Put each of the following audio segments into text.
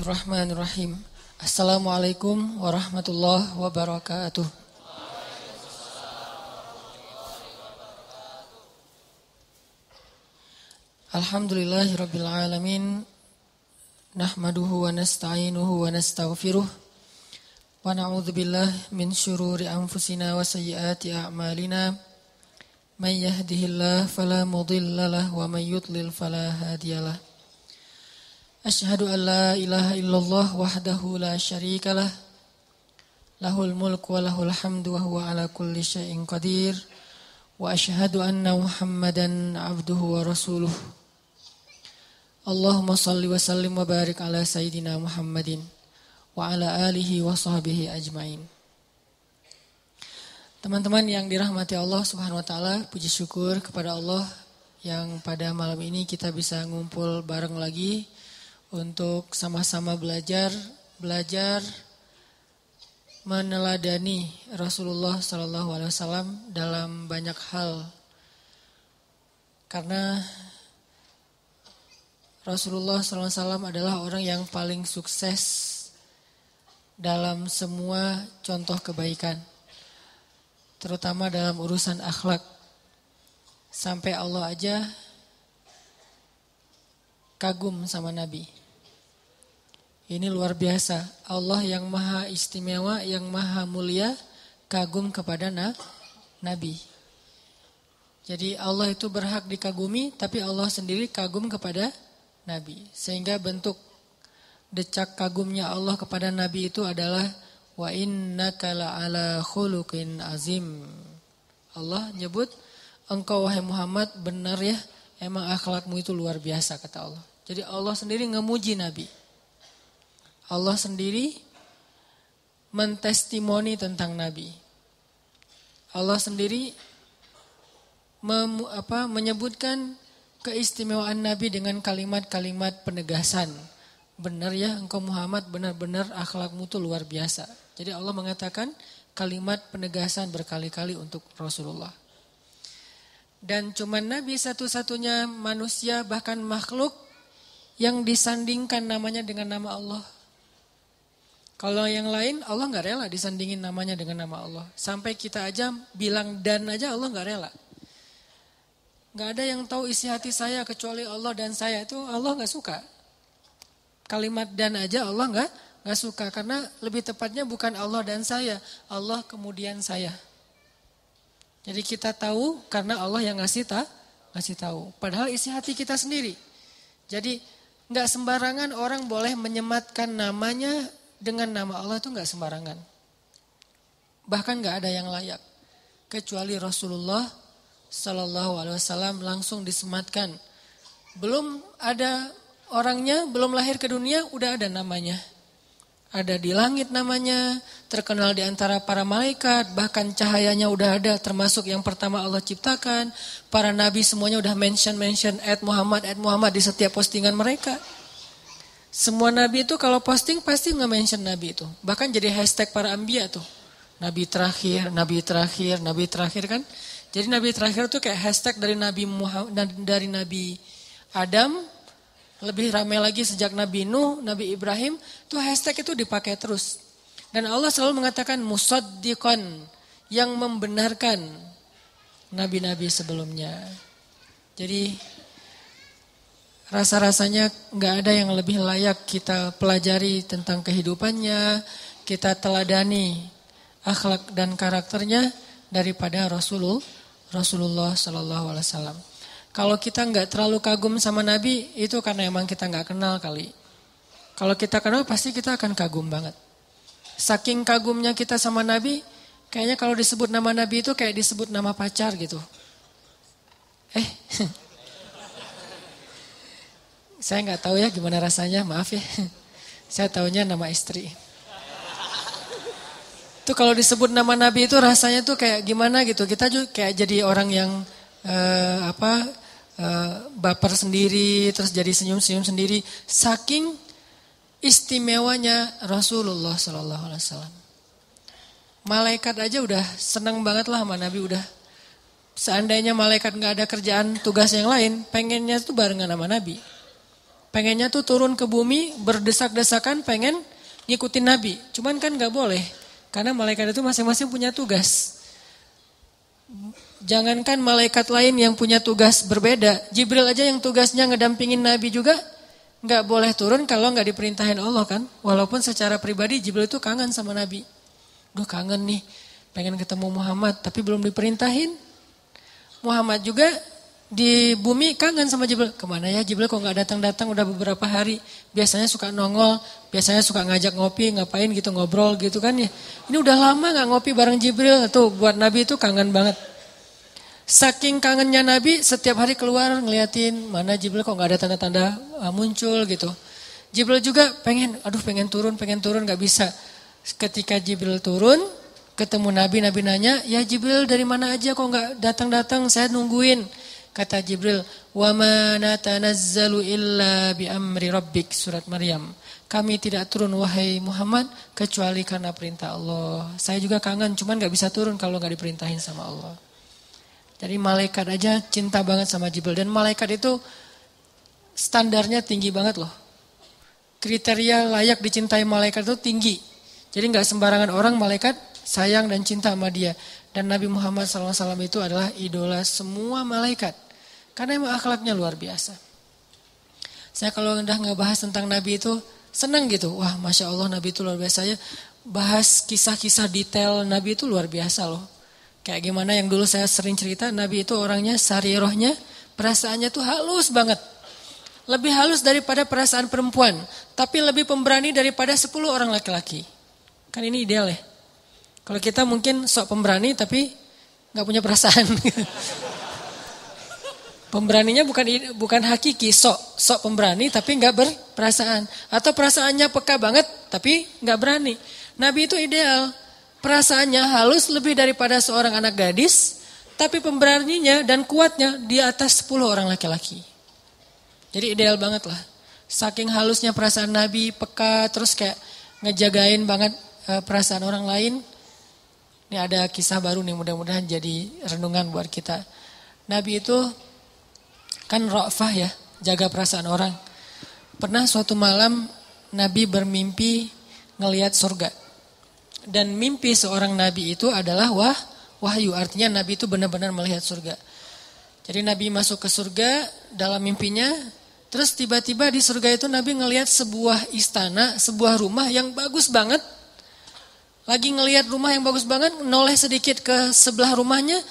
Bismillahirrahmanirrahim. Assalamualaikum warahmatullahi wabarakatuh. Alhamdulillahirabbil alamin. Nahmaduhu wa nasta'inuhu wa nastaghfiruh. Wa na'udzu min syururi anfusina wa sayyiati a'malina. May yahdihillahu fala wa may yudlil fala hadiyalah. Ashhadu an la ilaha illallah wahdahu la sharika lah. Lahul mulk wa lahul hamdu wa huwa ala kulli shayin qadir. Wa ashhadu anna muhammadan abduhu wa rasuluh. Allahumma salli wa sallim wa barik ala sayyidina muhammadin Wa ala alihi wa sahbihi ajmain. Teman-teman yang dirahmati Allah subhanahu wa ta'ala Puji syukur kepada Allah Yang pada malam ini kita bisa ngumpul bareng lagi Kepada untuk sama-sama belajar belajar meneladani Rasulullah Shallallahu Alaihi Wasallam dalam banyak hal karena Rasulullah SAW adalah orang yang paling sukses dalam semua contoh kebaikan, terutama dalam urusan akhlak. Sampai Allah aja kagum sama Nabi. Ini luar biasa. Allah yang maha istimewa, yang maha mulia, kagum kepada na, Nabi. Jadi Allah itu berhak dikagumi, tapi Allah sendiri kagum kepada Nabi. Sehingga bentuk decak kagumnya Allah kepada Nabi itu adalah wa innaka ala khuluqin azim. Allah nyebut engkau wahai Muhammad benar ya, emang akhlakmu itu luar biasa kata Allah. Jadi Allah sendiri ngemuji Nabi. Allah sendiri mentestimoni tentang Nabi. Allah sendiri mem, apa, menyebutkan keistimewaan Nabi dengan kalimat-kalimat penegasan. Benar ya engkau Muhammad benar-benar akhlakmu itu luar biasa. Jadi Allah mengatakan kalimat penegasan berkali-kali untuk Rasulullah. Dan cuma Nabi satu-satunya manusia bahkan makhluk yang disandingkan namanya dengan nama Allah. Kalau yang lain Allah nggak rela disandingin namanya dengan nama Allah. Sampai kita aja bilang dan aja Allah nggak rela. Nggak ada yang tahu isi hati saya kecuali Allah dan saya itu Allah nggak suka. Kalimat dan aja Allah nggak nggak suka karena lebih tepatnya bukan Allah dan saya, Allah kemudian saya. Jadi kita tahu karena Allah yang ngasih ta, ngasih tahu. Padahal isi hati kita sendiri. Jadi nggak sembarangan orang boleh menyematkan namanya dengan nama Allah itu nggak sembarangan. Bahkan nggak ada yang layak kecuali Rasulullah Sallallahu Alaihi Wasallam langsung disematkan. Belum ada orangnya, belum lahir ke dunia, udah ada namanya. Ada di langit namanya, terkenal di antara para malaikat, bahkan cahayanya udah ada, termasuk yang pertama Allah ciptakan. Para nabi semuanya udah mention-mention at Muhammad, at Muhammad di setiap postingan mereka. Semua nabi itu kalau posting pasti nge-mention nabi itu. Bahkan jadi hashtag para ambia tuh. Nabi terakhir, nabi terakhir, nabi terakhir kan. Jadi nabi terakhir itu kayak hashtag dari nabi Muhammad, dari nabi Adam lebih ramai lagi sejak Nabi Nuh, Nabi Ibrahim, tuh hashtag itu dipakai terus. Dan Allah selalu mengatakan musaddiqan yang membenarkan nabi-nabi sebelumnya. Jadi Rasa-rasanya nggak ada yang lebih layak kita pelajari tentang kehidupannya, kita teladani akhlak dan karakternya daripada Rasulullah Rasulullah Sallallahu Alaihi Wasallam. Kalau kita nggak terlalu kagum sama Nabi itu karena emang kita nggak kenal kali. Kalau kita kenal pasti kita akan kagum banget. Saking kagumnya kita sama Nabi, kayaknya kalau disebut nama Nabi itu kayak disebut nama pacar gitu. Eh, Saya nggak tahu ya gimana rasanya, maaf ya. Saya tahunya nama istri. Itu kalau disebut nama Nabi itu rasanya tuh kayak gimana gitu. Kita juga kayak jadi orang yang uh, apa uh, baper sendiri, terus jadi senyum-senyum sendiri. Saking istimewanya Rasulullah Sallallahu Alaihi Wasallam. Malaikat aja udah senang banget lah sama Nabi udah. Seandainya malaikat nggak ada kerjaan tugas yang lain, pengennya tuh barengan sama Nabi. Pengennya tuh turun ke bumi berdesak-desakan pengen ngikutin Nabi. Cuman kan nggak boleh karena malaikat itu masing-masing punya tugas. Jangankan malaikat lain yang punya tugas berbeda, Jibril aja yang tugasnya ngedampingin Nabi juga nggak boleh turun kalau nggak diperintahin Allah kan. Walaupun secara pribadi Jibril itu kangen sama Nabi. Duh kangen nih, pengen ketemu Muhammad tapi belum diperintahin. Muhammad juga di bumi kangen sama Jibril. Ke mana ya Jibril kok nggak datang-datang udah beberapa hari. Biasanya suka nongol, biasanya suka ngajak ngopi, ngapain gitu ngobrol gitu kan ya. Ini udah lama nggak ngopi bareng Jibril. Tuh buat Nabi itu kangen banget. Saking kangennya Nabi setiap hari keluar ngeliatin mana Jibril kok nggak ada tanda-tanda uh, muncul gitu. Jibril juga pengen, aduh pengen turun, pengen turun nggak bisa. Ketika Jibril turun, ketemu Nabi, Nabi nanya, ya Jibril dari mana aja kok nggak datang-datang, saya nungguin. Kata Jibril, wa ma natanazzalu illa bi amri rabbik surat Maryam. Kami tidak turun wahai Muhammad kecuali karena perintah Allah. Saya juga kangen, cuman nggak bisa turun kalau nggak diperintahin sama Allah. Jadi malaikat aja cinta banget sama Jibril. Dan malaikat itu standarnya tinggi banget loh. Kriteria layak dicintai malaikat itu tinggi. Jadi nggak sembarangan orang malaikat sayang dan cinta sama dia. Dan Nabi Muhammad SAW itu adalah idola semua malaikat. Karena emang akhlaknya luar biasa. Saya kalau udah ngebahas tentang Nabi itu senang gitu. Wah Masya Allah Nabi itu luar biasa ya. Bahas kisah-kisah detail Nabi itu luar biasa loh. Kayak gimana yang dulu saya sering cerita, Nabi itu orangnya rohnya, perasaannya tuh halus banget. Lebih halus daripada perasaan perempuan, tapi lebih pemberani daripada 10 orang laki-laki. Kan ini ideal ya. Kalau kita mungkin sok pemberani tapi nggak punya perasaan. Pemberaninya bukan bukan hakiki, sok sok pemberani tapi nggak berperasaan. Atau perasaannya peka banget tapi nggak berani. Nabi itu ideal. Perasaannya halus lebih daripada seorang anak gadis, tapi pemberaninya dan kuatnya di atas 10 orang laki-laki. Jadi ideal banget lah. Saking halusnya perasaan Nabi, peka, terus kayak ngejagain banget eh, perasaan orang lain. Ini ada kisah baru nih mudah-mudahan jadi renungan buat kita. Nabi itu kan rofah ya, jaga perasaan orang. Pernah suatu malam Nabi bermimpi ngelihat surga. Dan mimpi seorang nabi itu adalah wah wahyu. Artinya nabi itu benar-benar melihat surga. Jadi nabi masuk ke surga dalam mimpinya. Terus tiba-tiba di surga itu nabi ngelihat sebuah istana, sebuah rumah yang bagus banget. Lagi ngelihat rumah yang bagus banget, noleh sedikit ke sebelah rumahnya,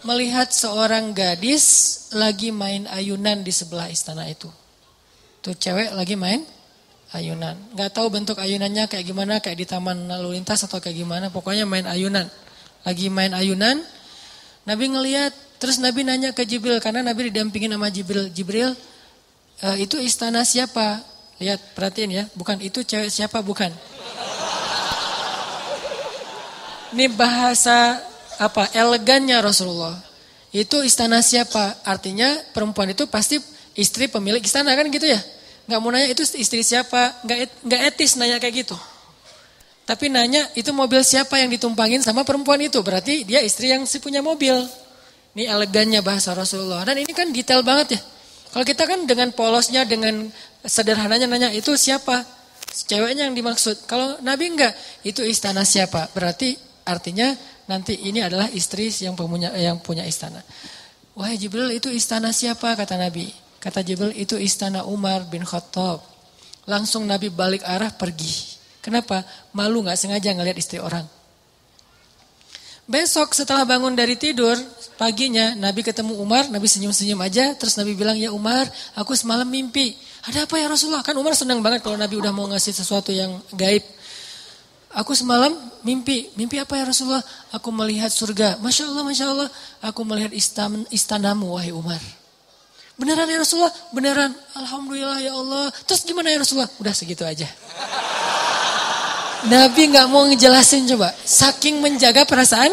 melihat seorang gadis lagi main ayunan di sebelah istana itu. Tuh cewek lagi main ayunan. Gak tahu bentuk ayunannya kayak gimana, kayak di taman lalu lintas atau kayak gimana. Pokoknya main ayunan. Lagi main ayunan. Nabi ngeliat, terus Nabi nanya ke Jibril karena Nabi didampingin sama Jibril. Jibril, e, itu istana siapa? Lihat, perhatiin ya. Bukan itu cewek siapa, bukan. Ini bahasa apa elegannya Rasulullah. Itu istana siapa? Artinya perempuan itu pasti istri pemilik istana kan gitu ya. Nggak mau nanya itu istri siapa, nggak, nggak etis nanya kayak gitu. Tapi nanya itu mobil siapa yang ditumpangin sama perempuan itu. Berarti dia istri yang si punya mobil. Ini elegannya bahasa Rasulullah. Dan ini kan detail banget ya. Kalau kita kan dengan polosnya, dengan sederhananya nanya itu siapa? Ceweknya yang dimaksud. Kalau Nabi enggak, itu istana siapa? Berarti artinya nanti ini adalah istri yang punya yang punya istana. Wahai Jibril itu istana siapa kata Nabi? Kata Jibril itu istana Umar bin Khattab. Langsung Nabi balik arah pergi. Kenapa? Malu gak sengaja ngeliat istri orang. Besok setelah bangun dari tidur, paginya Nabi ketemu Umar, Nabi senyum-senyum aja, terus Nabi bilang, ya Umar, aku semalam mimpi. Ada apa ya Rasulullah? Kan Umar senang banget kalau Nabi udah mau ngasih sesuatu yang gaib. Aku semalam mimpi, mimpi apa ya Rasulullah? Aku melihat surga. Masya Allah, Masya Allah, aku melihat istan, istanamu, wahai Umar. Beneran ya Rasulullah? Beneran. Alhamdulillah ya Allah. Terus gimana ya Rasulullah? Udah segitu aja. Nabi nggak mau ngejelasin coba. Saking menjaga perasaan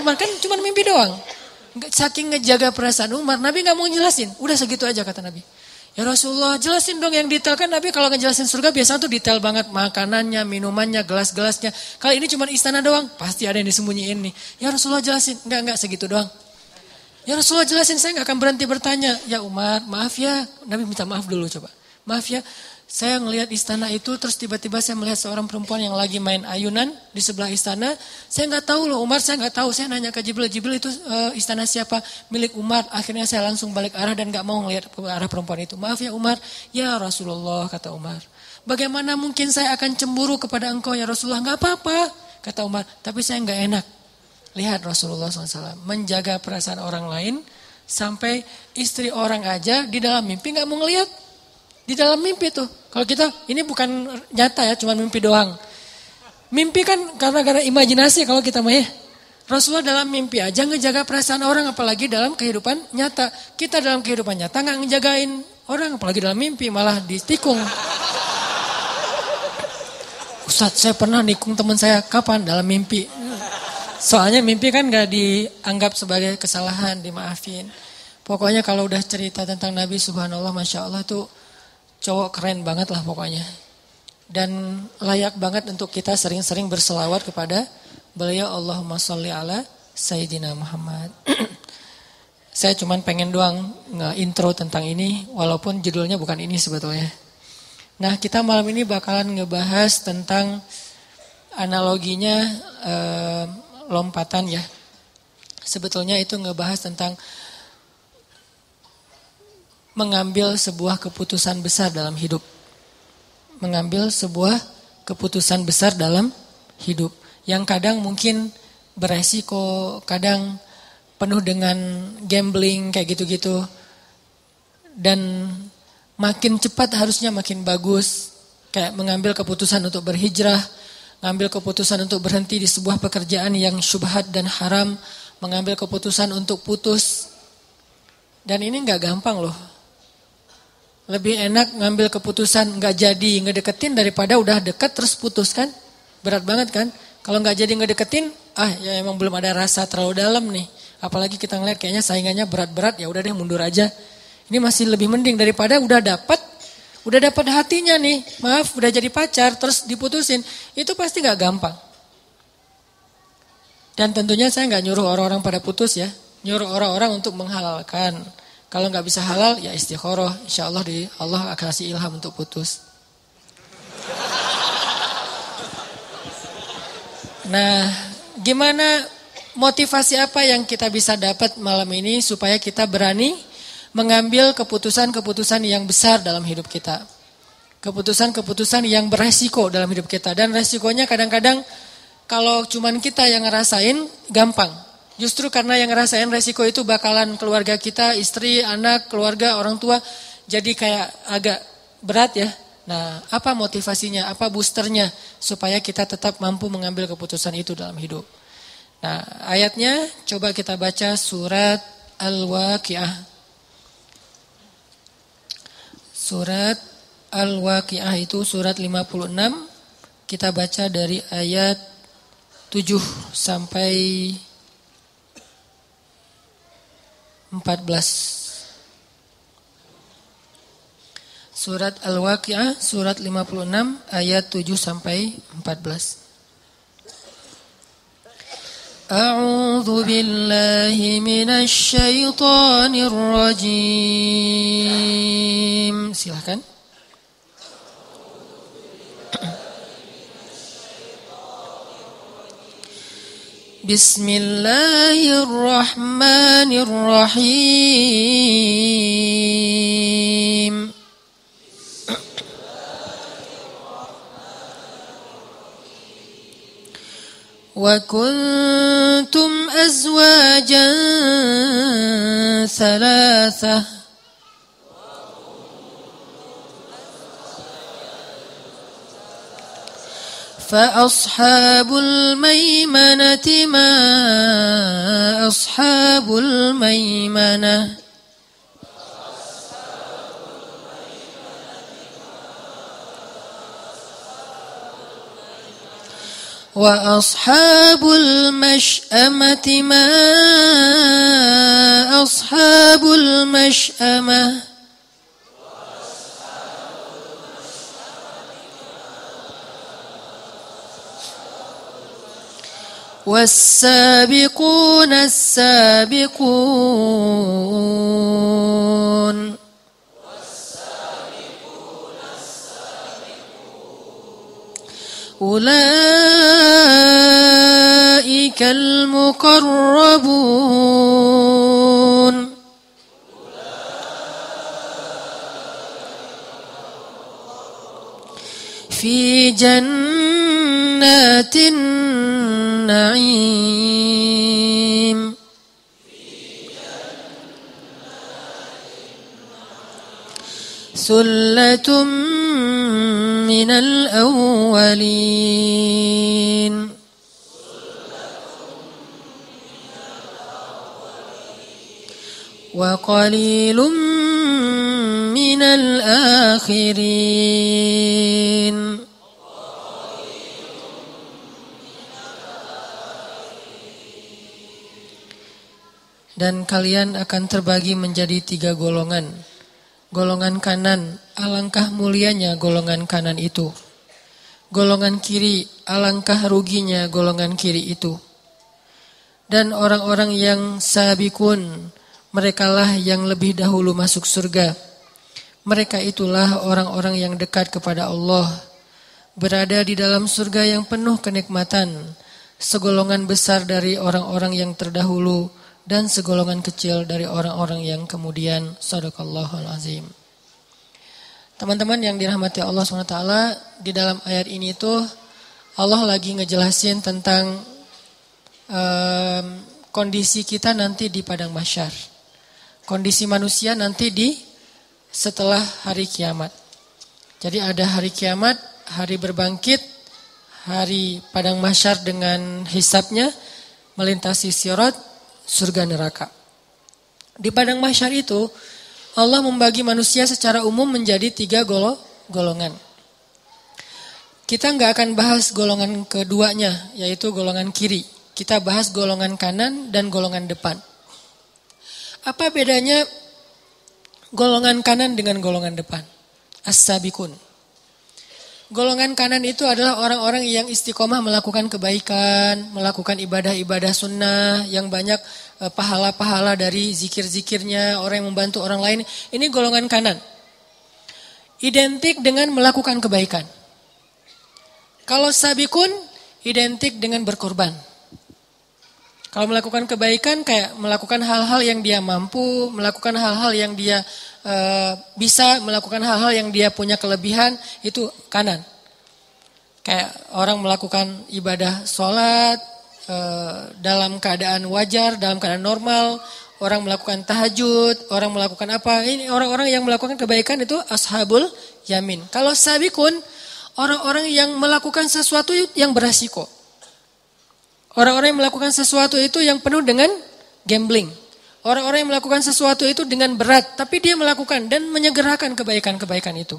Umar kan cuma mimpi doang. Saking ngejaga perasaan Umar, Nabi nggak mau ngejelasin. Udah segitu aja kata Nabi. Ya Rasulullah jelasin dong yang detail kan Nabi kalau ngejelasin surga biasanya tuh detail banget makanannya, minumannya, gelas-gelasnya. Kalau ini cuma istana doang, pasti ada yang disembunyiin nih. Ya Rasulullah jelasin, enggak enggak segitu doang. Ya Rasulullah jelasin saya nggak akan berhenti bertanya. Ya Umar, maaf ya. Nabi minta maaf dulu coba. Maaf ya, saya ngelihat istana itu terus tiba-tiba saya melihat seorang perempuan yang lagi main ayunan di sebelah istana. Saya nggak tahu loh Umar, saya nggak tahu. Saya nanya ke Jibril, Jibril itu uh, istana siapa? Milik Umar. Akhirnya saya langsung balik arah dan nggak mau ngelihat ke arah perempuan itu. Maaf ya Umar, ya Rasulullah kata Umar. Bagaimana mungkin saya akan cemburu kepada engkau ya Rasulullah? Nggak apa-apa kata Umar. Tapi saya nggak enak. Lihat Rasulullah SAW menjaga perasaan orang lain sampai istri orang aja di dalam mimpi nggak mau ngelihat di dalam mimpi tuh. Kalau kita, ini bukan nyata ya, cuma mimpi doang. Mimpi kan karena karena imajinasi kalau kita mah ya. Rasulullah dalam mimpi aja ngejaga perasaan orang apalagi dalam kehidupan nyata. Kita dalam kehidupan nyata nggak ngejagain orang apalagi dalam mimpi malah ditikung. Ustadz saya pernah nikung teman saya kapan dalam mimpi. Soalnya mimpi kan nggak dianggap sebagai kesalahan dimaafin. Pokoknya kalau udah cerita tentang Nabi Subhanallah Masya Allah tuh cowok keren banget lah pokoknya. Dan layak banget untuk kita sering-sering berselawat kepada beliau Allahumma sholli ala Sayyidina Muhammad. Saya cuman pengen doang nge-intro tentang ini walaupun judulnya bukan ini sebetulnya. Nah kita malam ini bakalan ngebahas tentang analoginya eh, lompatan ya. Sebetulnya itu ngebahas tentang mengambil sebuah keputusan besar dalam hidup. Mengambil sebuah keputusan besar dalam hidup. Yang kadang mungkin beresiko, kadang penuh dengan gambling kayak gitu-gitu. Dan makin cepat harusnya makin bagus. Kayak mengambil keputusan untuk berhijrah, mengambil keputusan untuk berhenti di sebuah pekerjaan yang syubhat dan haram, mengambil keputusan untuk putus. Dan ini nggak gampang loh. Lebih enak ngambil keputusan nggak jadi ngedeketin daripada udah deket terus putus kan? Berat banget kan? Kalau nggak jadi ngedeketin, ah ya emang belum ada rasa terlalu dalam nih. Apalagi kita ngeliat kayaknya saingannya berat-berat, ya udah deh mundur aja. Ini masih lebih mending daripada udah dapat, udah dapat hatinya nih. Maaf, udah jadi pacar terus diputusin. Itu pasti nggak gampang. Dan tentunya saya nggak nyuruh orang-orang pada putus ya. Nyuruh orang-orang untuk menghalalkan. Kalau nggak bisa halal ya istikharah. Insya Allah di Allah akan kasih ilham untuk putus. Nah, gimana motivasi apa yang kita bisa dapat malam ini supaya kita berani mengambil keputusan-keputusan yang besar dalam hidup kita. Keputusan-keputusan yang beresiko dalam hidup kita. Dan resikonya kadang-kadang kalau cuman kita yang ngerasain gampang. Justru karena yang ngerasain resiko itu bakalan keluarga kita, istri, anak, keluarga, orang tua. Jadi kayak agak berat ya. Nah apa motivasinya, apa boosternya supaya kita tetap mampu mengambil keputusan itu dalam hidup. Nah ayatnya coba kita baca surat Al-Waqi'ah. Surat Al-Waqi'ah itu surat 56. Kita baca dari ayat 7 sampai 14 Surat Al-Waqi'ah surat 56 ayat 7 sampai 14 A'udzu billahi minasy syaithanir rajim Silakan بسم الله الرحمن الرحيم. وكنتم أزواجا ثلاثة. فأصحاب الميمنة ما أصحاب الميمنة وأصحاب المشأمة ما أصحاب المشأمة والسابقون السابقون أولئك المقربون في جنات النعيم. ثلة من الأولين. وقليل من الآخرين. Dan kalian akan terbagi menjadi tiga golongan. Golongan kanan, alangkah mulianya golongan kanan itu. Golongan kiri, alangkah ruginya golongan kiri itu. Dan orang-orang yang sabikun, merekalah yang lebih dahulu masuk surga. Mereka itulah orang-orang yang dekat kepada Allah. Berada di dalam surga yang penuh kenikmatan. Segolongan besar dari orang-orang yang terdahulu dan segolongan kecil dari orang-orang yang kemudian sadaqallahul azim. Teman-teman yang dirahmati Allah SWT, di dalam ayat ini tuh Allah lagi ngejelasin tentang um, kondisi kita nanti di padang masyar. Kondisi manusia nanti di setelah hari kiamat. Jadi ada hari kiamat, hari berbangkit, hari padang masyar dengan hisapnya, melintasi sirat, surga neraka. Di padang mahsyar itu Allah membagi manusia secara umum menjadi tiga golo, golongan. Kita nggak akan bahas golongan keduanya, yaitu golongan kiri. Kita bahas golongan kanan dan golongan depan. Apa bedanya golongan kanan dengan golongan depan? As-sabikun. Golongan kanan itu adalah orang-orang yang istiqomah melakukan kebaikan, melakukan ibadah-ibadah sunnah, yang banyak eh, pahala-pahala dari zikir-zikirnya, orang yang membantu orang lain. Ini golongan kanan. Identik dengan melakukan kebaikan. Kalau sabikun, identik dengan berkorban. Kalau melakukan kebaikan kayak melakukan hal-hal yang dia mampu, melakukan hal-hal yang dia Eh, bisa melakukan hal-hal yang dia punya kelebihan itu kanan. Kayak orang melakukan ibadah sholat uh, dalam keadaan wajar, dalam keadaan normal, orang melakukan tahajud, orang melakukan apa? Ini orang-orang yang melakukan kebaikan itu ashabul yamin. Kalau sabikun, orang-orang yang melakukan sesuatu yang beresiko. Orang-orang yang melakukan sesuatu itu yang penuh dengan gambling. Orang-orang yang melakukan sesuatu itu dengan berat, tapi dia melakukan dan menyegerakan kebaikan-kebaikan itu.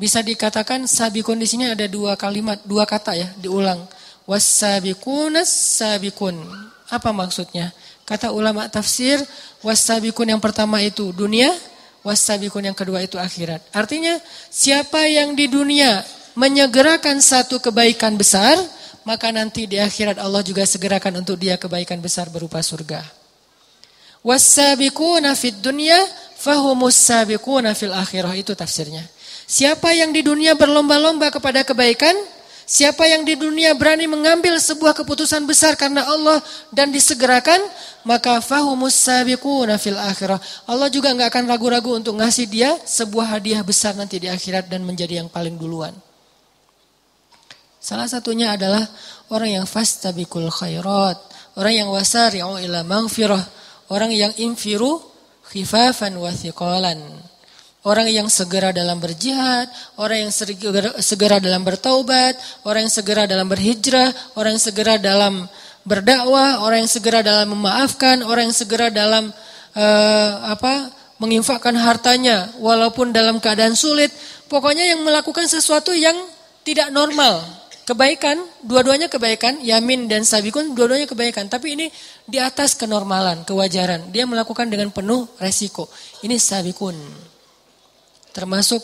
Bisa dikatakan sabikun di sini ada dua kalimat, dua kata ya, diulang. Wasabikunas sabikun. Apa maksudnya? Kata ulama tafsir, wasabikun yang pertama itu dunia, wasabikun yang kedua itu akhirat. Artinya, siapa yang di dunia menyegerakan satu kebaikan besar, maka nanti di akhirat Allah juga segerakan untuk dia kebaikan besar berupa surga. Wasabiquna fid dunya fahumus sabiquna fil akhirah itu tafsirnya. Siapa yang di dunia berlomba-lomba kepada kebaikan, siapa yang di dunia berani mengambil sebuah keputusan besar karena Allah dan disegerakan, maka fahumus sabiquna fil akhirah. Allah juga nggak akan ragu-ragu untuk ngasih dia sebuah hadiah besar nanti di akhirat dan menjadi yang paling duluan. Salah satunya adalah orang yang fastabiqul khairat, orang yang wasari'u ila maghfirah, Orang yang infiru khifafan wa. Orang yang segera dalam berjihad, orang yang segera, segera dalam bertaubat, orang yang segera dalam berhijrah, orang yang segera dalam berdakwah, orang yang segera dalam memaafkan, orang yang segera dalam uh, apa? menginfakkan hartanya walaupun dalam keadaan sulit. Pokoknya yang melakukan sesuatu yang tidak normal, Kebaikan, dua-duanya kebaikan, yamin dan sabikun, dua-duanya kebaikan. Tapi ini di atas kenormalan, kewajaran. Dia melakukan dengan penuh resiko. Ini sabikun. Termasuk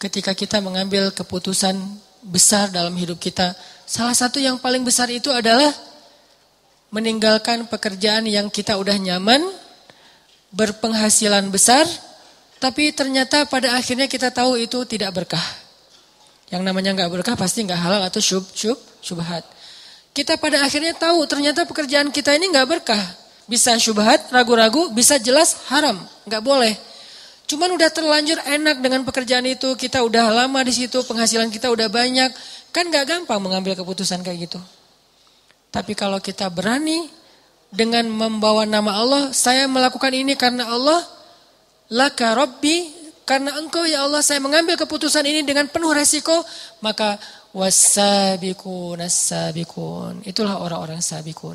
ketika kita mengambil keputusan besar dalam hidup kita. Salah satu yang paling besar itu adalah meninggalkan pekerjaan yang kita udah nyaman, berpenghasilan besar, tapi ternyata pada akhirnya kita tahu itu tidak berkah. Yang namanya nggak berkah pasti nggak halal atau syub, syub, syubhat. Kita pada akhirnya tahu ternyata pekerjaan kita ini nggak berkah. Bisa syubhat, ragu-ragu, bisa jelas haram, nggak boleh. Cuman udah terlanjur enak dengan pekerjaan itu, kita udah lama di situ, penghasilan kita udah banyak, kan nggak gampang mengambil keputusan kayak gitu. Tapi kalau kita berani dengan membawa nama Allah, saya melakukan ini karena Allah, laka Rabbi, karena engkau ya Allah saya mengambil keputusan ini dengan penuh resiko, maka wasabiqun as-sabiqun. Itulah orang-orang sabikun.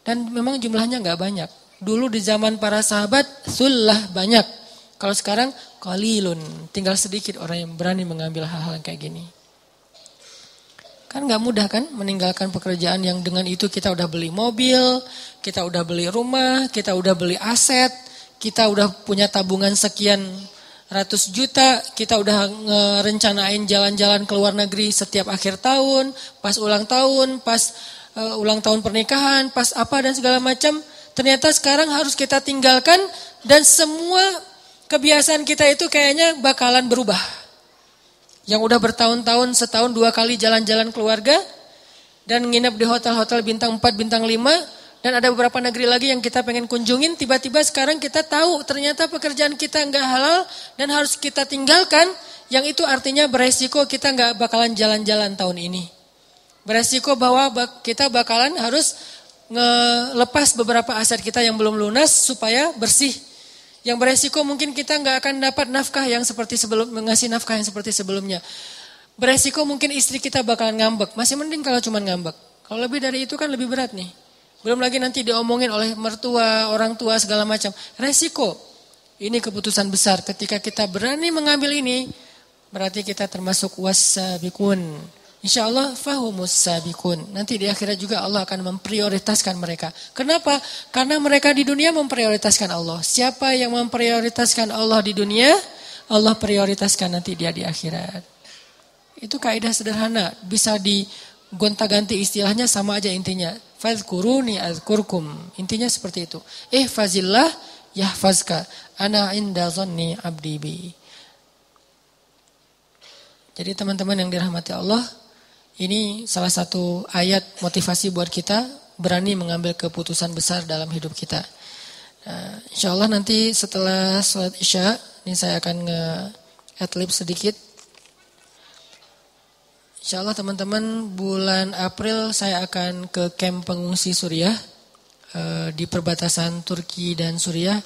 Dan memang jumlahnya nggak banyak. Dulu di zaman para sahabat sullah banyak. Kalau sekarang qalilun, tinggal sedikit orang yang berani mengambil hal-hal kayak gini. Kan nggak mudah kan meninggalkan pekerjaan yang dengan itu kita udah beli mobil, kita udah beli rumah, kita udah beli aset, kita udah punya tabungan sekian ratus juta, kita udah ngerencanain jalan-jalan ke luar negeri setiap akhir tahun, pas ulang tahun, pas uh, ulang tahun pernikahan, pas apa dan segala macam. Ternyata sekarang harus kita tinggalkan dan semua kebiasaan kita itu kayaknya bakalan berubah. Yang udah bertahun-tahun setahun dua kali jalan-jalan keluarga dan nginep di hotel-hotel bintang 4, bintang 5 dan ada beberapa negeri lagi yang kita pengen kunjungin tiba-tiba sekarang kita tahu ternyata pekerjaan kita nggak halal dan harus kita tinggalkan yang itu artinya beresiko kita nggak bakalan jalan-jalan tahun ini. Beresiko bahwa kita bakalan harus ngelepas beberapa aset kita yang belum lunas supaya bersih yang beresiko mungkin kita nggak akan dapat nafkah yang seperti sebelum mengasih nafkah yang seperti sebelumnya. Beresiko mungkin istri kita bakalan ngambek. Masih mending kalau cuma ngambek. Kalau lebih dari itu kan lebih berat nih. Belum lagi nanti diomongin oleh mertua, orang tua segala macam. Resiko. Ini keputusan besar. Ketika kita berani mengambil ini, berarti kita termasuk wasabikun. Insya Allah fahumus sabikun. Nanti di akhirat juga Allah akan memprioritaskan mereka. Kenapa? Karena mereka di dunia memprioritaskan Allah. Siapa yang memprioritaskan Allah di dunia, Allah prioritaskan nanti dia di akhirat. Itu kaidah sederhana. Bisa digonta-ganti istilahnya sama aja intinya. Fadhkuruni azkurkum. Intinya seperti itu. Eh fazillah yahfazka. Ana inda zonni abdi bi. Jadi teman-teman yang dirahmati Allah, ini salah satu ayat motivasi buat kita berani mengambil keputusan besar dalam hidup kita. Nah, insya Allah nanti setelah sholat isya, ini saya akan nge-adlib sedikit. Insya Allah teman-teman bulan April saya akan ke camp pengungsi Suriah eh, di perbatasan Turki dan Suriah.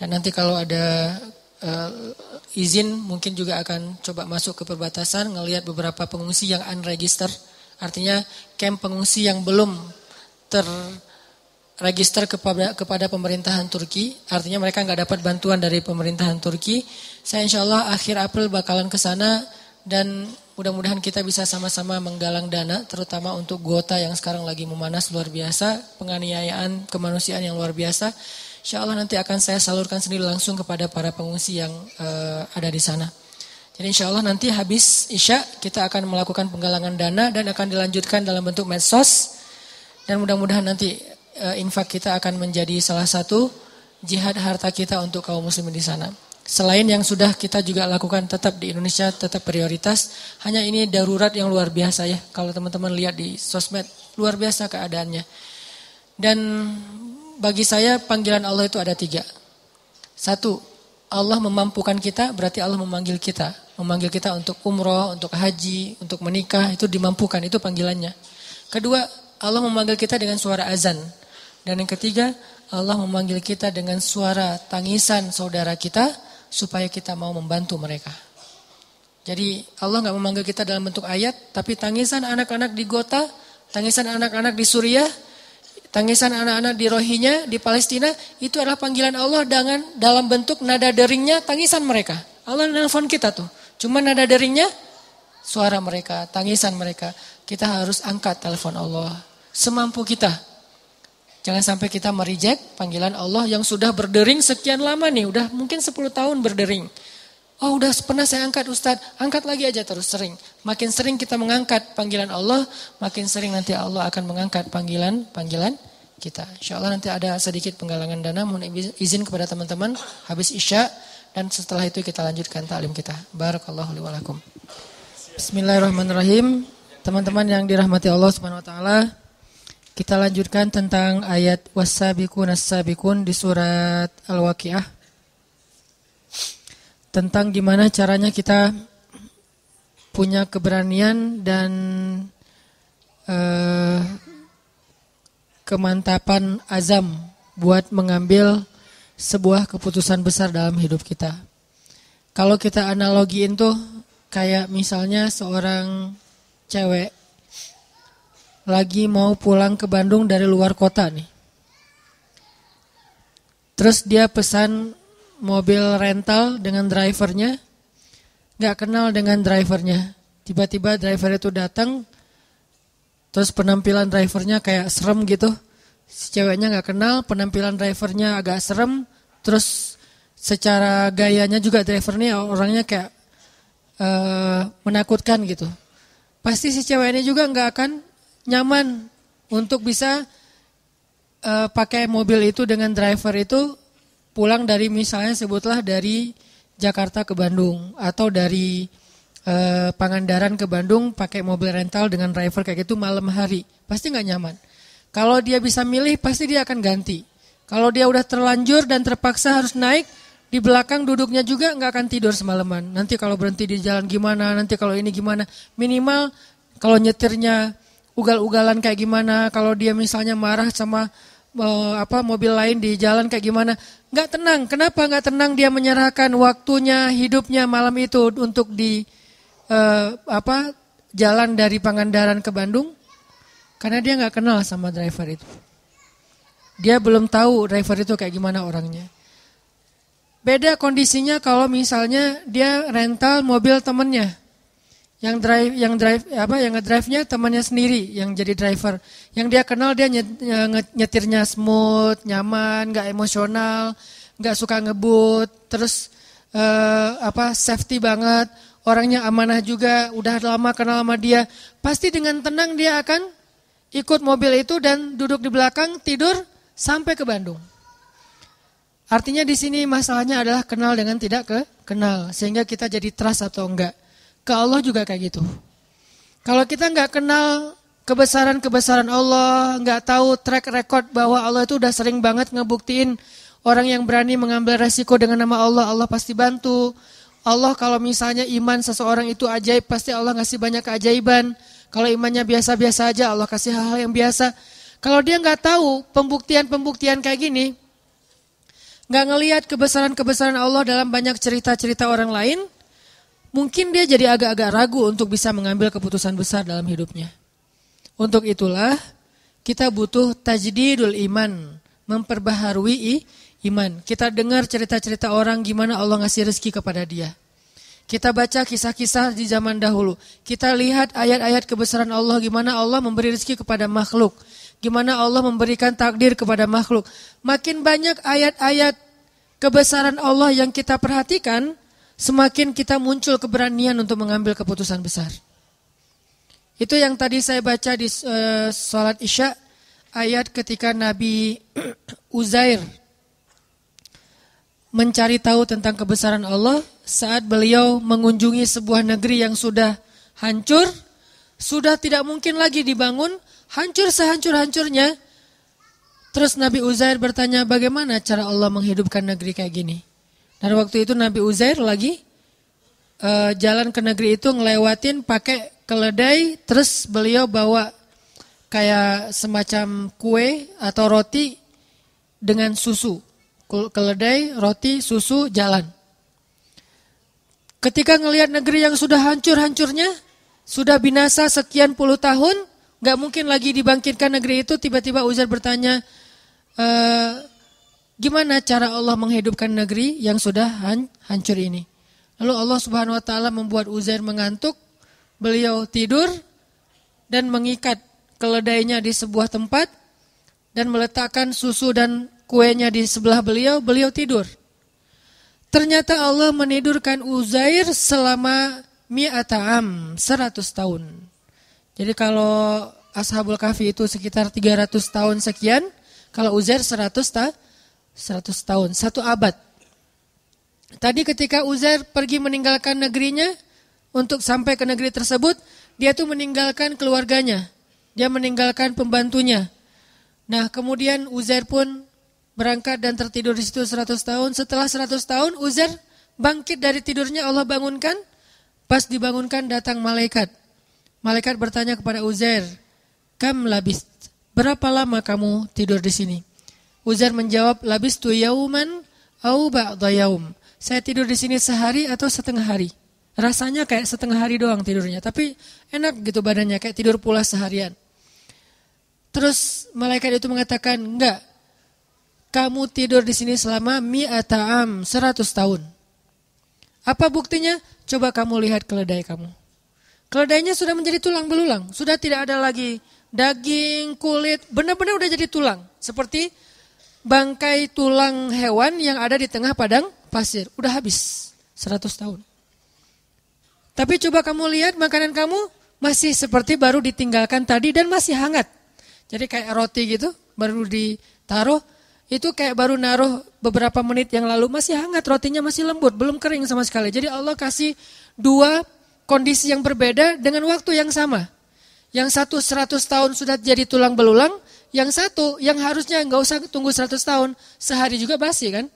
Dan nanti kalau ada uh, izin mungkin juga akan coba masuk ke perbatasan ngelihat beberapa pengungsi yang unregister artinya camp pengungsi yang belum terregister kepada kepada pemerintahan Turki artinya mereka nggak dapat bantuan dari pemerintahan Turki saya insya Allah akhir April bakalan ke sana dan mudah-mudahan kita bisa sama-sama menggalang dana terutama untuk Gota yang sekarang lagi memanas luar biasa penganiayaan kemanusiaan yang luar biasa Insya Allah nanti akan saya salurkan sendiri langsung kepada para pengungsi yang uh, ada di sana. Jadi insya Allah nanti habis Isya kita akan melakukan penggalangan dana dan akan dilanjutkan dalam bentuk medsos. Dan mudah-mudahan nanti uh, infak kita akan menjadi salah satu jihad harta kita untuk kaum muslimin di sana. Selain yang sudah kita juga lakukan tetap di Indonesia, tetap prioritas. Hanya ini darurat yang luar biasa ya. Kalau teman-teman lihat di sosmed, luar biasa keadaannya. Dan bagi saya panggilan Allah itu ada tiga. Satu, Allah memampukan kita berarti Allah memanggil kita. Memanggil kita untuk umroh, untuk haji, untuk menikah, itu dimampukan, itu panggilannya. Kedua, Allah memanggil kita dengan suara azan. Dan yang ketiga, Allah memanggil kita dengan suara tangisan saudara kita supaya kita mau membantu mereka. Jadi Allah nggak memanggil kita dalam bentuk ayat, tapi tangisan anak-anak di Gota, tangisan anak-anak di Suriah, Tangisan anak-anak di Rohingya, di Palestina, itu adalah panggilan Allah dengan dalam bentuk nada deringnya, tangisan mereka. Allah nelfon kita tuh. Cuma nada deringnya, suara mereka, tangisan mereka. Kita harus angkat telepon Allah. Semampu kita. Jangan sampai kita merijek panggilan Allah yang sudah berdering sekian lama nih. Udah mungkin 10 tahun berdering. Oh udah pernah saya angkat Ustadz, angkat lagi aja terus sering. Makin sering kita mengangkat panggilan Allah, makin sering nanti Allah akan mengangkat panggilan-panggilan kita. Insya Allah nanti ada sedikit penggalangan dana, mohon izin kepada teman-teman habis isya dan setelah itu kita lanjutkan taklim kita. Barakallahu li Bismillahirrahmanirrahim. Teman-teman yang dirahmati Allah Subhanahu wa taala, kita lanjutkan tentang ayat wasabiqun as-sabiqun di surat Al-Waqiah. Tentang gimana caranya kita punya keberanian dan uh, kemantapan azam buat mengambil sebuah keputusan besar dalam hidup kita. Kalau kita analogiin tuh Kayak misalnya seorang cewek lagi mau pulang ke Bandung dari luar kota nih. Terus dia pesan mobil rental dengan drivernya, nggak kenal dengan drivernya. Tiba-tiba driver itu datang, terus penampilan drivernya kayak serem gitu. Si ceweknya nggak kenal, penampilan drivernya agak serem, terus secara gayanya juga drivernya orangnya kayak uh, menakutkan gitu. Pasti si cewek ini juga nggak akan nyaman untuk bisa uh, pakai mobil itu dengan driver itu pulang dari misalnya sebutlah dari Jakarta ke Bandung atau dari uh, Pangandaran ke Bandung pakai mobil rental dengan driver kayak gitu malam hari pasti nggak nyaman. Kalau dia bisa milih pasti dia akan ganti. Kalau dia udah terlanjur dan terpaksa harus naik di belakang duduknya juga nggak akan tidur semalaman. Nanti kalau berhenti di jalan gimana, nanti kalau ini gimana. Minimal kalau nyetirnya ugal-ugalan kayak gimana, kalau dia misalnya marah sama uh, apa mobil lain di jalan kayak gimana, nggak tenang. Kenapa nggak tenang dia menyerahkan waktunya, hidupnya malam itu untuk di uh, apa jalan dari Pangandaran ke Bandung? Karena dia nggak kenal sama driver itu. Dia belum tahu driver itu kayak gimana orangnya. Beda kondisinya kalau misalnya dia rental mobil temennya. Yang drive yang drive apa yang ngedrive-nya temannya sendiri yang jadi driver. Yang dia kenal dia nyetirnya smooth, nyaman, nggak emosional, nggak suka ngebut, terus uh, apa safety banget, orangnya amanah juga, udah lama kenal sama dia. Pasti dengan tenang dia akan ikut mobil itu dan duduk di belakang tidur sampai ke Bandung. Artinya di sini masalahnya adalah kenal dengan tidak ke kenal sehingga kita jadi trust atau enggak. Ke Allah juga kayak gitu. Kalau kita enggak kenal kebesaran-kebesaran Allah, enggak tahu track record bahwa Allah itu udah sering banget ngebuktiin orang yang berani mengambil resiko dengan nama Allah, Allah pasti bantu. Allah kalau misalnya iman seseorang itu ajaib, pasti Allah ngasih banyak keajaiban. Kalau imannya biasa-biasa aja, Allah kasih hal-hal yang biasa. Kalau dia nggak tahu pembuktian-pembuktian kayak gini, nggak ngelihat kebesaran-kebesaran Allah dalam banyak cerita-cerita orang lain, mungkin dia jadi agak-agak ragu untuk bisa mengambil keputusan besar dalam hidupnya. Untuk itulah kita butuh tajdidul iman, memperbaharui iman. Kita dengar cerita-cerita orang gimana Allah ngasih rezeki kepada dia. Kita baca kisah-kisah di zaman dahulu. Kita lihat ayat-ayat kebesaran Allah gimana Allah memberi rezeki kepada makhluk. Gimana Allah memberikan takdir kepada makhluk. Makin banyak ayat-ayat kebesaran Allah yang kita perhatikan, semakin kita muncul keberanian untuk mengambil keputusan besar. Itu yang tadi saya baca di uh, sholat isya, ayat ketika Nabi Uzair mencari tahu tentang kebesaran Allah saat beliau mengunjungi sebuah negeri yang sudah hancur, sudah tidak mungkin lagi dibangun, hancur sehancur-hancurnya. Terus Nabi Uzair bertanya bagaimana cara Allah menghidupkan negeri kayak gini. Dan waktu itu Nabi Uzair lagi uh, jalan ke negeri itu ngelewatin pakai keledai. Terus beliau bawa kayak semacam kue atau roti dengan susu. Keledai, roti, susu, jalan. Ketika ngelihat negeri yang sudah hancur-hancurnya, sudah binasa sekian puluh tahun, Gak mungkin lagi dibangkitkan negeri itu tiba-tiba Uzair bertanya, e, gimana cara Allah menghidupkan negeri yang sudah hancur ini? Lalu Allah Subhanahu Wa Taala membuat Uzair mengantuk, beliau tidur dan mengikat keledainya di sebuah tempat dan meletakkan susu dan kuenya di sebelah beliau, beliau tidur. Ternyata Allah menidurkan Uzair selama mi'ata'am, 100 tahun. Jadi kalau Ashabul Kahfi itu sekitar 300 tahun sekian, kalau Uzair 100 ta 100 tahun, satu abad. Tadi ketika Uzair pergi meninggalkan negerinya, untuk sampai ke negeri tersebut, dia tuh meninggalkan keluarganya. Dia meninggalkan pembantunya. Nah, kemudian Uzair pun berangkat dan tertidur di situ 100 tahun. Setelah 100 tahun, Uzair bangkit dari tidurnya, Allah bangunkan. Pas dibangunkan datang malaikat. Malaikat bertanya kepada Uzair, "Kam labis? Berapa lama kamu tidur di sini?" Uzair menjawab, "Labis tu yauman au ba'da yaum." Saya tidur di sini sehari atau setengah hari. Rasanya kayak setengah hari doang tidurnya, tapi enak gitu badannya kayak tidur pula seharian. Terus malaikat itu mengatakan, enggak, kamu tidur di sini selama mi'ata'am, seratus tahun. Apa buktinya? Coba kamu lihat keledai kamu. Keledainya sudah menjadi tulang belulang, sudah tidak ada lagi daging, kulit, benar-benar udah jadi tulang. Seperti bangkai tulang hewan yang ada di tengah padang pasir. Udah habis, seratus tahun. Tapi coba kamu lihat makanan kamu masih seperti baru ditinggalkan tadi dan masih hangat. Jadi kayak roti gitu, baru ditaruh, itu kayak baru naruh beberapa menit yang lalu masih hangat, rotinya masih lembut, belum kering sama sekali. Jadi Allah kasih dua kondisi yang berbeda dengan waktu yang sama. Yang satu 100 tahun sudah jadi tulang belulang, yang satu yang harusnya nggak usah tunggu 100 tahun, sehari juga basi kan.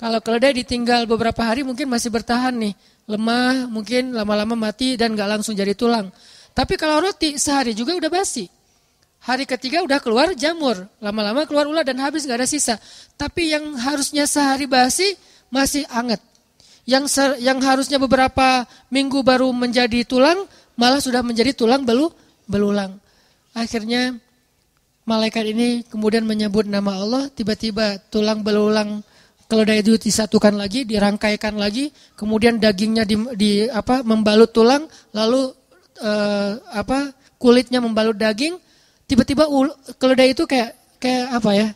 Kalau keledai ditinggal beberapa hari mungkin masih bertahan nih lemah, mungkin lama-lama mati dan gak langsung jadi tulang. Tapi kalau roti sehari juga udah basi. Hari ketiga udah keluar jamur, lama-lama keluar ular dan habis gak ada sisa. Tapi yang harusnya sehari basi masih anget. Yang ser, yang harusnya beberapa minggu baru menjadi tulang, malah sudah menjadi tulang belu belulang. Akhirnya malaikat ini kemudian menyebut nama Allah, tiba-tiba tulang belulang keledai itu disatukan lagi, dirangkaikan lagi, kemudian dagingnya di, di apa membalut tulang, lalu eh, apa kulitnya membalut daging, tiba-tiba keledai itu kayak kayak apa ya?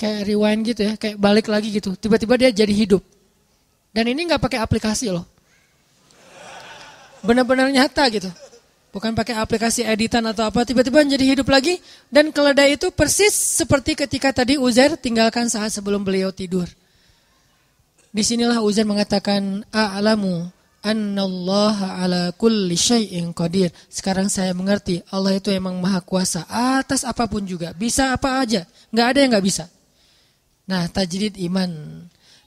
Kayak rewind gitu ya, kayak balik lagi gitu. Tiba-tiba dia jadi hidup. Dan ini nggak pakai aplikasi loh. Benar-benar nyata gitu. Bukan pakai aplikasi editan atau apa, tiba-tiba jadi hidup lagi. Dan keledai itu persis seperti ketika tadi Uzair tinggalkan saat sebelum beliau tidur. Di sinilah Uzair mengatakan a'lamu annallaha ala kulli syai'in qadir. Sekarang saya mengerti Allah itu emang maha kuasa atas apa pun juga. Bisa apa aja, nggak ada yang nggak bisa. Nah, tajrid iman.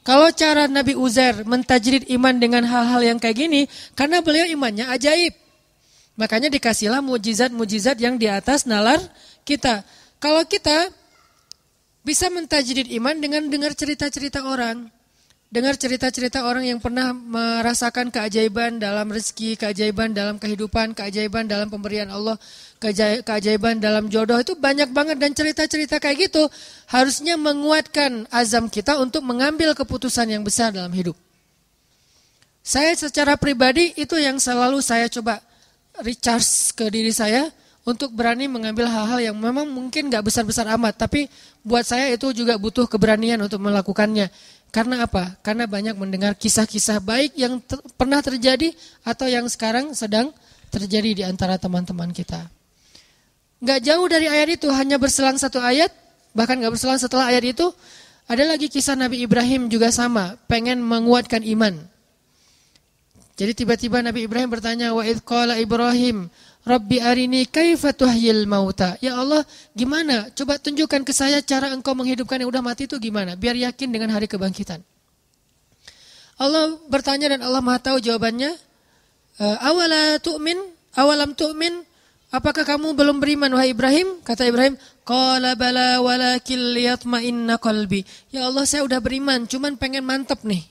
Kalau cara Nabi Uzair mentajrid iman dengan hal-hal yang kayak gini, karena beliau imannya ajaib. Makanya dikasihlah mujizat-mujizat yang di atas nalar kita. Kalau kita bisa mentajrid iman dengan dengar cerita-cerita orang. Dengar cerita-cerita orang yang pernah merasakan keajaiban dalam rezeki, keajaiban dalam kehidupan, keajaiban dalam pemberian Allah, keajaiban dalam jodoh itu banyak banget dan cerita-cerita kayak gitu harusnya menguatkan azam kita untuk mengambil keputusan yang besar dalam hidup. Saya secara pribadi itu yang selalu saya coba recharge ke diri saya untuk berani mengambil hal-hal yang memang mungkin gak besar-besar amat, tapi buat saya itu juga butuh keberanian untuk melakukannya. Karena apa? Karena banyak mendengar kisah-kisah baik yang ter pernah terjadi atau yang sekarang sedang terjadi di antara teman-teman kita. Gak jauh dari ayat itu, hanya berselang satu ayat, bahkan gak berselang setelah ayat itu, ada lagi kisah Nabi Ibrahim juga sama, pengen menguatkan iman. Jadi tiba-tiba Nabi Ibrahim bertanya, wa qala Ibrahim, Rabbi arini kaifa tuhyil mauta. Ya Allah, gimana? Coba tunjukkan ke saya cara engkau menghidupkan yang udah mati itu gimana? Biar yakin dengan hari kebangkitan. Allah bertanya dan Allah Maha tahu jawabannya. Eh, awala tu'min? Awalam tu'min? Apakah kamu belum beriman wahai Ibrahim? Kata Ibrahim, qala bala walakin liyatma'inna qalbi. Ya Allah, saya udah beriman, cuman pengen mantap nih.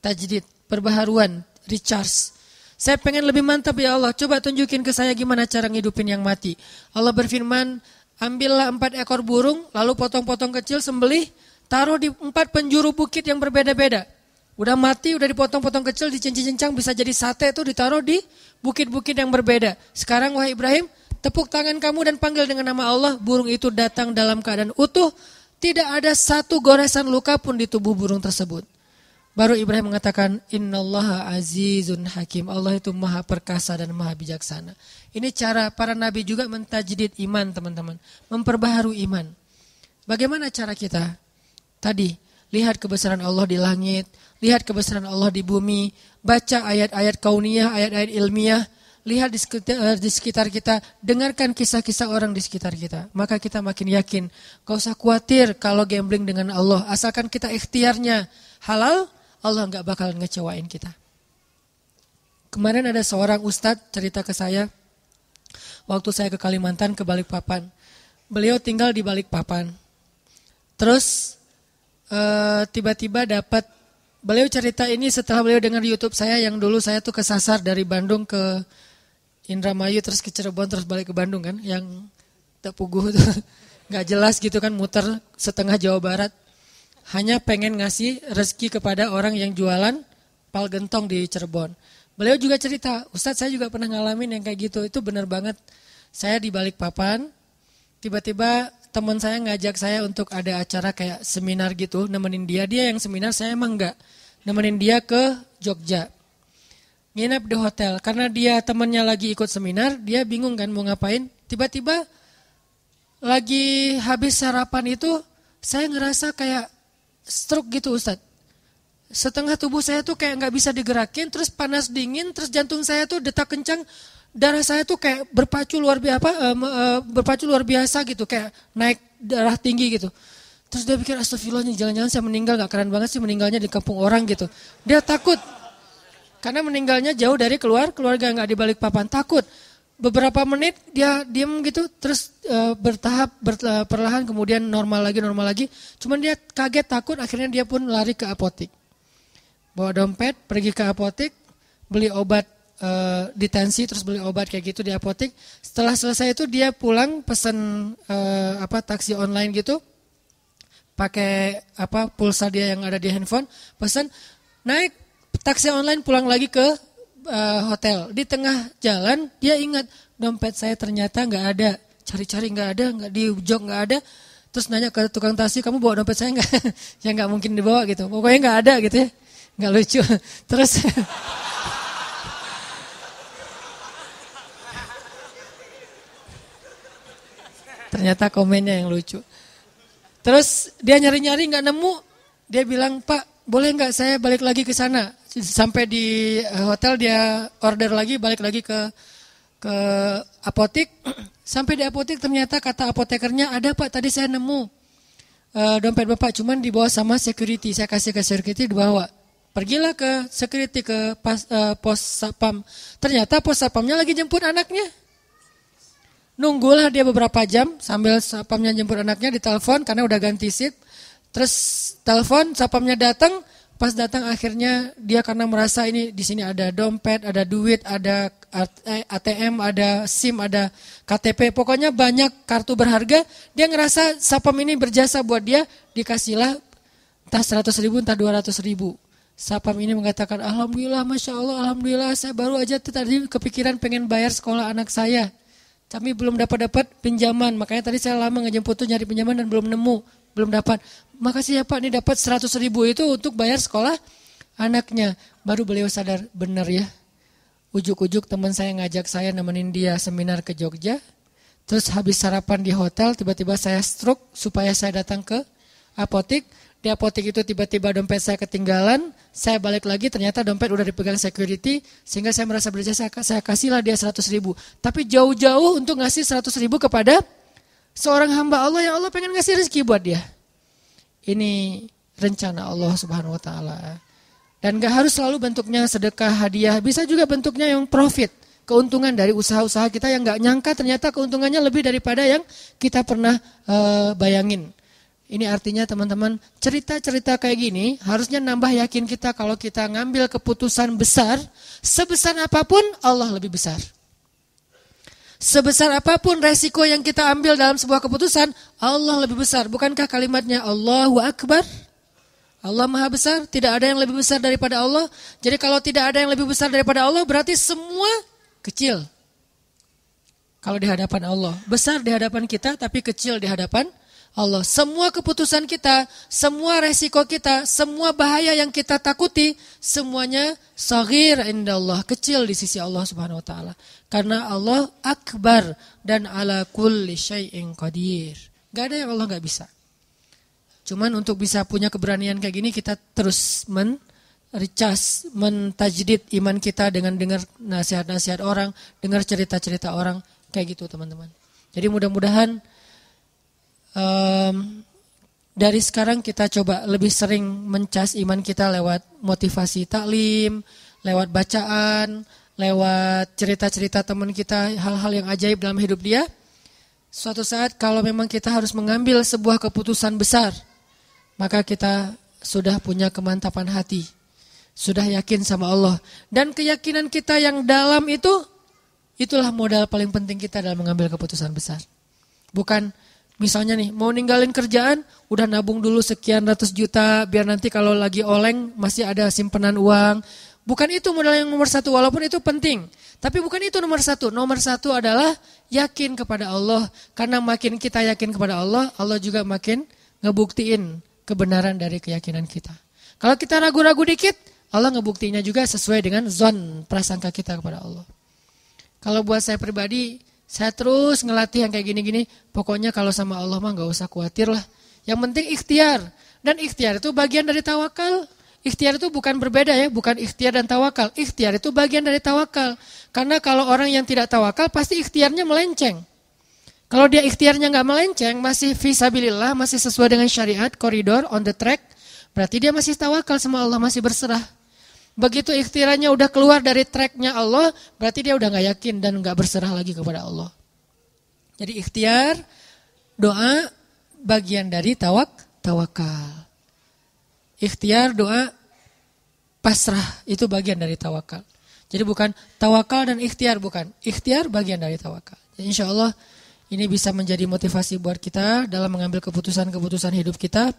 Tajdid, perbaharuan, recharge. Saya pengen lebih mantap ya Allah. Coba tunjukin ke saya gimana cara ngidupin yang mati. Allah berfirman, ambillah empat ekor burung, lalu potong-potong kecil, sembelih, taruh di empat penjuru bukit yang berbeda-beda. Udah mati, udah dipotong-potong kecil, dicincang-cincang, bisa jadi sate itu ditaruh di bukit-bukit yang berbeda. Sekarang wahai Ibrahim, tepuk tangan kamu dan panggil dengan nama Allah, burung itu datang dalam keadaan utuh, tidak ada satu goresan luka pun di tubuh burung tersebut. Baru Ibrahim mengatakan innallaha azizun hakim. Allah itu maha perkasa dan maha bijaksana. Ini cara para nabi juga mentajdid iman teman-teman. Memperbaharui iman. Bagaimana cara kita? Tadi, lihat kebesaran Allah di langit, lihat kebesaran Allah di bumi, baca ayat-ayat kauniyah, ayat-ayat ilmiah, lihat di sekitar, eh, di sekitar kita, dengarkan kisah-kisah orang di sekitar kita. Maka kita makin yakin, gak usah khawatir kalau gambling dengan Allah. Asalkan kita ikhtiarnya halal, Allah nggak bakal ngecewain kita. Kemarin ada seorang ustadz cerita ke saya, waktu saya ke Kalimantan ke Balikpapan. Beliau tinggal di Balikpapan. Terus eh, tiba-tiba uh, dapat beliau cerita ini setelah beliau dengar YouTube saya yang dulu saya tuh kesasar dari Bandung ke Indramayu terus ke Cirebon terus balik ke Bandung kan yang tepuguh tuh nggak jelas gitu kan muter setengah Jawa Barat hanya pengen ngasih rezeki kepada orang yang jualan pal gentong di Cirebon. Beliau juga cerita, Ustadz saya juga pernah ngalamin yang kayak gitu, itu benar banget. Saya di balik papan, tiba-tiba teman saya ngajak saya untuk ada acara kayak seminar gitu, nemenin dia. Dia yang seminar, saya emang enggak. Nemenin dia ke Jogja nginep di hotel karena dia temannya lagi ikut seminar, dia bingung kan mau ngapain. Tiba-tiba lagi habis sarapan itu saya ngerasa kayak stroke gitu Ustaz. Setengah tubuh saya tuh kayak nggak bisa digerakin, terus panas dingin, terus jantung saya tuh detak kencang, darah saya tuh kayak berpacu luar biasa, apa, uh, uh, berpacu luar biasa gitu, kayak naik darah tinggi gitu. Terus dia pikir astagfirullah jangan-jangan saya meninggal, gak keren banget sih meninggalnya di kampung orang gitu. Dia takut, karena meninggalnya jauh dari keluar, keluarga nggak di balik papan. Takut. Beberapa menit dia diam gitu, terus e, bertahap, ber, e, perlahan kemudian normal lagi, normal lagi. Cuman dia kaget, takut, akhirnya dia pun lari ke apotik. Bawa dompet, pergi ke apotik, beli obat e, ditensi, terus beli obat kayak gitu di apotik. Setelah selesai itu dia pulang pesen e, apa taksi online gitu, pakai apa pulsa dia yang ada di handphone, pesan naik taksi online pulang lagi ke uh, hotel. Di tengah jalan dia ingat dompet saya ternyata nggak ada. Cari-cari nggak ada, nggak di jok nggak ada. Terus nanya ke tukang taksi, kamu bawa dompet saya nggak? ya nggak mungkin dibawa gitu. Pokoknya nggak ada gitu ya. Nggak lucu. Terus ternyata komennya yang lucu. Terus dia nyari-nyari nggak nemu, dia bilang Pak boleh nggak saya balik lagi ke sana? Sampai di eh, hotel dia order lagi, balik lagi ke ke apotik. Sampai di apotik ternyata kata apotekernya ada pak tadi saya nemu uh, dompet bapak cuman dibawa sama security. Saya kasih ke security dibawa. Pergilah ke security ke pas, uh, pos sapam. Ternyata pos sapamnya lagi jemput anaknya. Nunggulah dia beberapa jam sambil sapamnya jemput anaknya di telepon karena udah ganti seat. Terus telepon, sapamnya datang, pas datang akhirnya dia karena merasa ini di sini ada dompet, ada duit, ada ATM, eh, ada SIM, ada KTP, pokoknya banyak kartu berharga. Dia ngerasa sapam ini berjasa buat dia, dikasihlah entah 100 ribu, entah 200 ribu. Sapam ini mengatakan, Alhamdulillah, Masya Allah, Alhamdulillah, saya baru aja tadi kepikiran pengen bayar sekolah anak saya. Kami belum dapat-dapat pinjaman, makanya tadi saya lama ngejemput tuh nyari pinjaman dan belum nemu belum dapat. Makasih ya Pak, ini dapat 100 ribu itu untuk bayar sekolah anaknya. Baru beliau sadar, benar ya. Ujuk-ujuk teman saya ngajak saya nemenin dia seminar ke Jogja. Terus habis sarapan di hotel, tiba-tiba saya stroke supaya saya datang ke apotik. Di apotik itu tiba-tiba dompet saya ketinggalan, saya balik lagi ternyata dompet udah dipegang security, sehingga saya merasa berjasa, saya kasihlah dia 100 ribu. Tapi jauh-jauh untuk ngasih 100 ribu kepada Seorang hamba Allah yang Allah pengen ngasih rezeki buat dia. Ini rencana Allah subhanahu wa ta'ala. Dan gak harus selalu bentuknya sedekah, hadiah. Bisa juga bentuknya yang profit. Keuntungan dari usaha-usaha kita yang gak nyangka ternyata keuntungannya lebih daripada yang kita pernah uh, bayangin. Ini artinya teman-teman cerita-cerita kayak gini harusnya nambah yakin kita kalau kita ngambil keputusan besar. Sebesar apa pun Allah lebih besar. Sebesar apa pun resiko yang kita ambil dalam sebuah keputusan, Allah lebih besar. Bukankah kalimatnya Allahu Akbar? Allah Maha Besar, tidak ada yang lebih besar daripada Allah. Jadi kalau tidak ada yang lebih besar daripada Allah, berarti semua kecil. Kalau di hadapan Allah. Besar di hadapan kita, tapi kecil di hadapan Allah. Semua keputusan kita, semua resiko kita, semua bahaya yang kita takuti, semuanya sahir Allah, kecil di sisi Allah Subhanahu wa taala. Karena Allah akbar dan ala kulli syai'in qadir. Gak ada yang Allah gak bisa. Cuman untuk bisa punya keberanian kayak gini kita terus men recas, mentajdid iman kita dengan dengar nasihat-nasihat orang, dengar cerita-cerita orang, kayak gitu teman-teman. Jadi mudah-mudahan um, dari sekarang kita coba lebih sering mencas iman kita lewat motivasi taklim, lewat bacaan, lewat cerita-cerita teman kita, hal-hal yang ajaib dalam hidup dia. Suatu saat kalau memang kita harus mengambil sebuah keputusan besar, maka kita sudah punya kemantapan hati sudah yakin sama Allah. Dan keyakinan kita yang dalam itu, itulah modal paling penting kita dalam mengambil keputusan besar. Bukan misalnya nih, mau ninggalin kerjaan, udah nabung dulu sekian ratus juta, biar nanti kalau lagi oleng masih ada simpanan uang. Bukan itu modal yang nomor satu, walaupun itu penting. Tapi bukan itu nomor satu. Nomor satu adalah yakin kepada Allah. Karena makin kita yakin kepada Allah, Allah juga makin ngebuktiin kebenaran dari keyakinan kita. Kalau kita ragu-ragu dikit, Allah ngebuktinya juga sesuai dengan zon prasangka kita kepada Allah. Kalau buat saya pribadi, saya terus ngelatih yang kayak gini-gini. Pokoknya kalau sama Allah mah gak usah khawatir lah. Yang penting ikhtiar. Dan ikhtiar itu bagian dari tawakal. Ikhtiar itu bukan berbeda ya, bukan ikhtiar dan tawakal. Ikhtiar itu bagian dari tawakal. Karena kalau orang yang tidak tawakal pasti ikhtiarnya melenceng. Kalau dia ikhtiarnya nggak melenceng, masih visabilillah, masih sesuai dengan syariat, koridor, on the track, berarti dia masih tawakal sama Allah, masih berserah. Begitu ikhtiarnya udah keluar dari tracknya Allah, berarti dia udah nggak yakin dan nggak berserah lagi kepada Allah. Jadi ikhtiar, doa bagian dari tawak, tawakal. Ikhtiar, doa, pasrah itu bagian dari tawakal. Jadi bukan tawakal dan ikhtiar bukan. Ikhtiar bagian dari tawakal. Jadi insya Allah ini bisa menjadi motivasi buat kita dalam mengambil keputusan-keputusan hidup kita.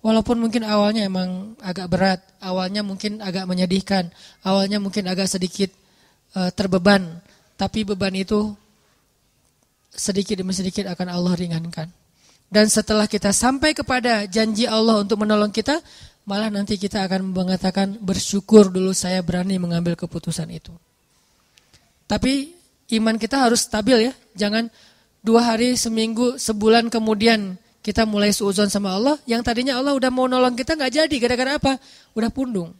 Walaupun mungkin awalnya emang agak berat, awalnya mungkin agak menyedihkan, awalnya mungkin agak sedikit uh, terbeban, tapi beban itu sedikit demi sedikit akan Allah ringankan. Dan setelah kita sampai kepada janji Allah untuk menolong kita, malah nanti kita akan mengatakan bersyukur dulu saya berani mengambil keputusan itu. Tapi iman kita harus stabil ya, jangan dua hari, seminggu, sebulan kemudian kita mulai suuzon sama Allah, yang tadinya Allah udah mau nolong kita nggak jadi, gara-gara apa? Udah pundung.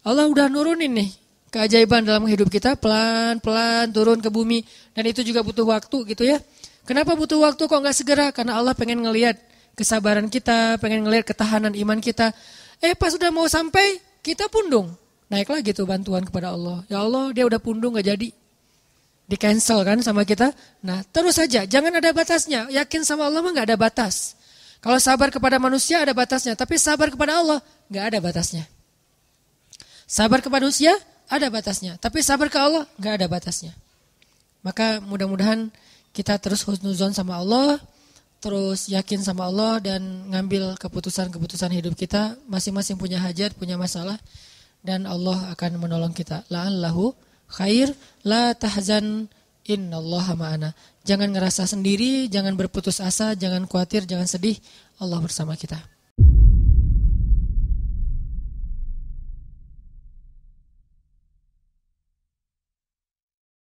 Allah udah nurunin nih keajaiban dalam hidup kita, pelan-pelan turun ke bumi, dan itu juga butuh waktu gitu ya. Kenapa butuh waktu kok nggak segera? Karena Allah pengen ngelihat kesabaran kita, pengen ngelihat ketahanan iman kita. Eh pas udah mau sampai, kita pundung. Naik lagi tuh bantuan kepada Allah. Ya Allah, dia udah pundung nggak jadi di cancel kan sama kita. Nah terus saja, jangan ada batasnya. Yakin sama Allah mah nggak ada batas. Kalau sabar kepada manusia ada batasnya, tapi sabar kepada Allah nggak ada batasnya. Sabar kepada manusia ada batasnya, tapi sabar ke Allah nggak ada batasnya. Maka mudah-mudahan kita terus husnuzon sama Allah, terus yakin sama Allah dan ngambil keputusan-keputusan hidup kita. Masing-masing punya hajat, punya masalah, dan Allah akan menolong kita. La'allahu khair la tahzan innallaha ma'ana. Jangan ngerasa sendiri, jangan berputus asa, jangan khawatir, jangan sedih. Allah bersama kita.